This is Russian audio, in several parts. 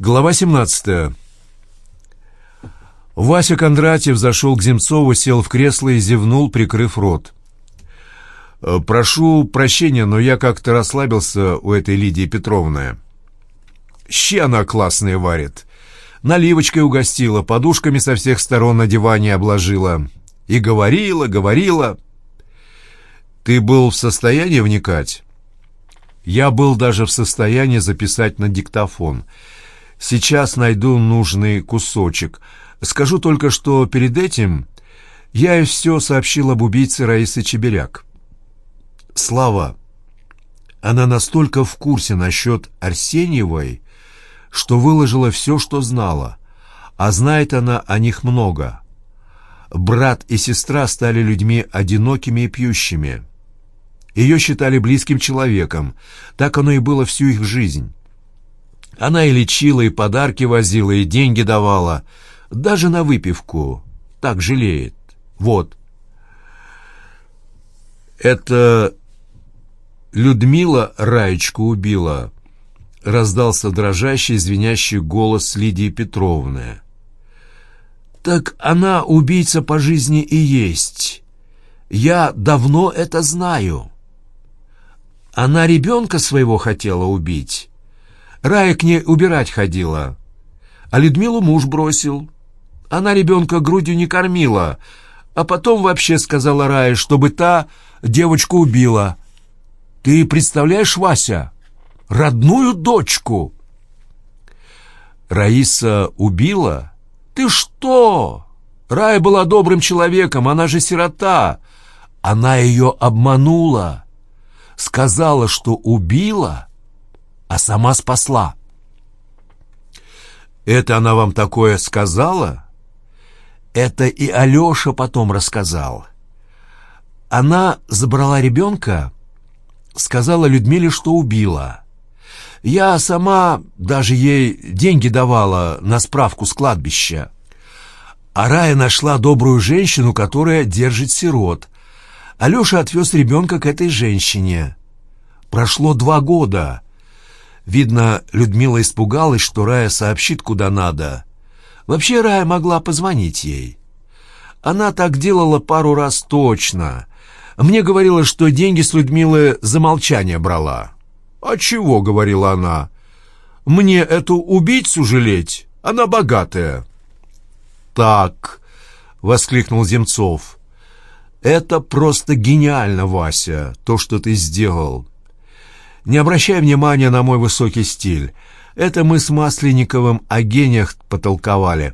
Глава 17. Вася Кондратьев зашел к Земцову, сел в кресло и зевнул, прикрыв рот. «Э, «Прошу прощения, но я как-то расслабился у этой Лидии Петровны. Щи она классные варит. Наливочкой угостила, подушками со всех сторон на диване обложила. И говорила, говорила. Ты был в состоянии вникать?» Я был даже в состоянии записать на диктофон — Сейчас найду нужный кусочек. Скажу только, что перед этим я и все сообщил об убийце Раисы Чеберяк. Слава, она настолько в курсе насчет Арсеньевой, что выложила все, что знала, а знает она о них много. Брат и сестра стали людьми одинокими и пьющими. Ее считали близким человеком, так оно и было всю их жизнь. Она и лечила, и подарки возила, и деньги давала. Даже на выпивку. Так жалеет. Вот. Это Людмила Раечку убила. Раздался дрожащий, звенящий голос Лидии Петровны. «Так она убийца по жизни и есть. Я давно это знаю. Она ребенка своего хотела убить». Рая к ней убирать ходила. А Людмилу муж бросил. Она ребенка грудью не кормила, а потом вообще сказала Рае, чтобы та девочку убила. Ты представляешь, Вася, родную дочку? Раиса убила? Ты что? Рая была добрым человеком, она же сирота. Она ее обманула. Сказала, что убила, а сама спасла. Это она вам такое сказала? Это и Алеша потом рассказал. Она забрала ребенка, сказала Людмиле, что убила. Я сама даже ей деньги давала на справку с кладбища. А Рая нашла добрую женщину, которая держит сирот. Алеша отвез ребенка к этой женщине. Прошло два года. Видно, Людмила испугалась, что Рая сообщит, куда надо. Вообще Рая могла позвонить ей. Она так делала пару раз точно. Мне говорила, что деньги с Людмилы за молчание брала. «А чего?» — говорила она. «Мне эту убийцу жалеть? Она богатая». «Так», — воскликнул Земцов, — «это просто гениально, Вася, то, что ты сделал. Не обращай внимания на мой высокий стиль. Это мы с Масленниковым о гениях потолковали.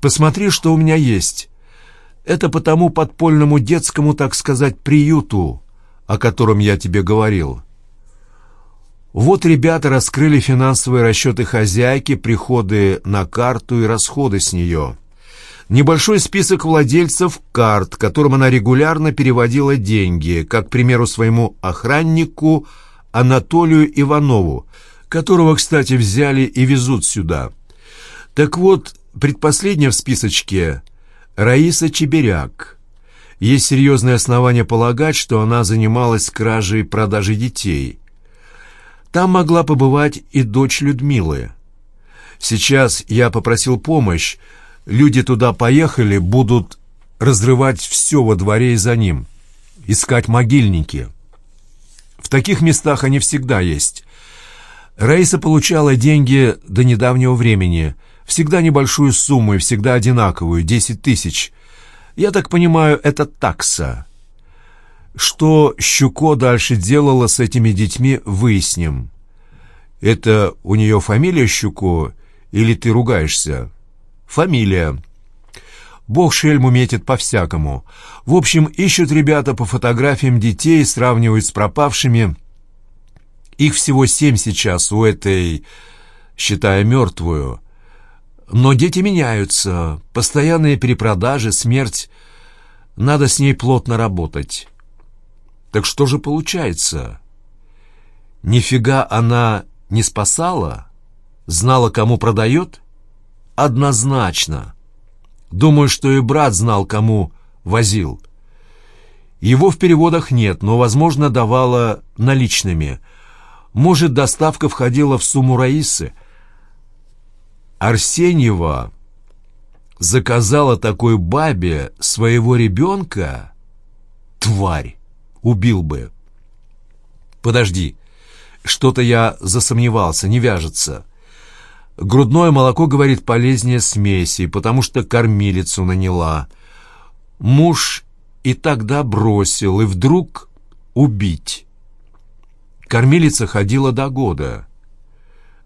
Посмотри, что у меня есть. Это по тому подпольному детскому, так сказать, приюту, о котором я тебе говорил. Вот ребята раскрыли финансовые расчеты хозяйки, приходы на карту и расходы с нее. Небольшой список владельцев карт, которым она регулярно переводила деньги, как, к примеру, своему охраннику – Анатолию Иванову, которого, кстати, взяли и везут сюда. Так вот, предпоследняя в списочке — Раиса Чеберяк. Есть серьезные основания полагать, что она занималась кражей и продажей детей. Там могла побывать и дочь Людмилы. Сейчас я попросил помощь. Люди туда поехали, будут разрывать все во дворе и за ним. Искать могильники. В таких местах они всегда есть. Раиса получала деньги до недавнего времени. Всегда небольшую сумму и всегда одинаковую — десять тысяч. Я так понимаю, это такса. Что Щуко дальше делала с этими детьми, выясним. Это у нее фамилия Щуко или ты ругаешься? Фамилия. Бог шельму метит по-всякому. В общем, ищут ребята по фотографиям детей, сравнивают с пропавшими. Их всего семь сейчас у этой, считая мертвую. Но дети меняются. Постоянные перепродажи, смерть. Надо с ней плотно работать. Так что же получается? Нифига она не спасала? Знала, кому продает? Однозначно. Думаю, что и брат знал, кому возил. Его в переводах нет, но, возможно, давала наличными. Может, доставка входила в сумму Раисы. Арсеньева заказала такой бабе своего ребенка? Тварь! Убил бы. Подожди, что-то я засомневался, не вяжется. Грудное молоко, говорит, полезнее смеси, потому что кормилицу наняла. Муж и тогда бросил, и вдруг убить. Кормилица ходила до года.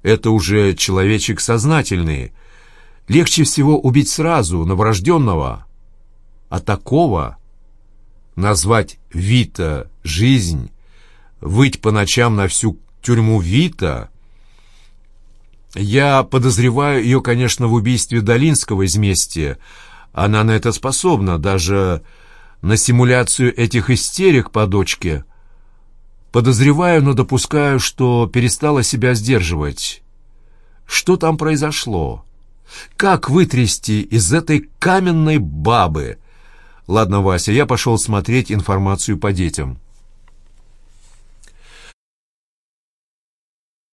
Это уже человечек сознательный. Легче всего убить сразу, новорожденного. А такого назвать Вита жизнь, выть по ночам на всю тюрьму Вита. Я подозреваю ее, конечно, в убийстве Долинского из мести. Она на это способна, даже на симуляцию этих истерик по дочке. Подозреваю, но допускаю, что перестала себя сдерживать. Что там произошло? Как вытрясти из этой каменной бабы? Ладно, Вася, я пошел смотреть информацию по детям.